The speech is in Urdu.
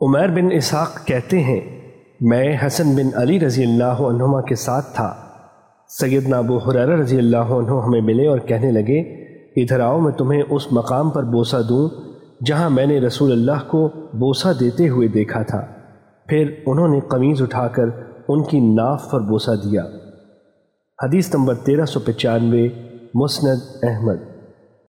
عمیر بن اسحاق کہتے ہیں، میں حسن بن علی رضی اللہ عنہما کے ساتھ تھا۔ سیدنا ابو حریرہ رضی اللہ عنہ ہمیں ملے اور کہنے لگے، ادھر آؤ، میں تمہیں اس مقام پر بوسہ دوں، جہاں میں نے رسول اللہ کو بوسہ دیتے ہوئے دیکھا تھا۔ پھر انہوں نے قمیض اٹھا کر ان کی ناف پر بوسہ دیا۔ حدیث نمبر تیرہ سو پچانوے، مسند احمد۔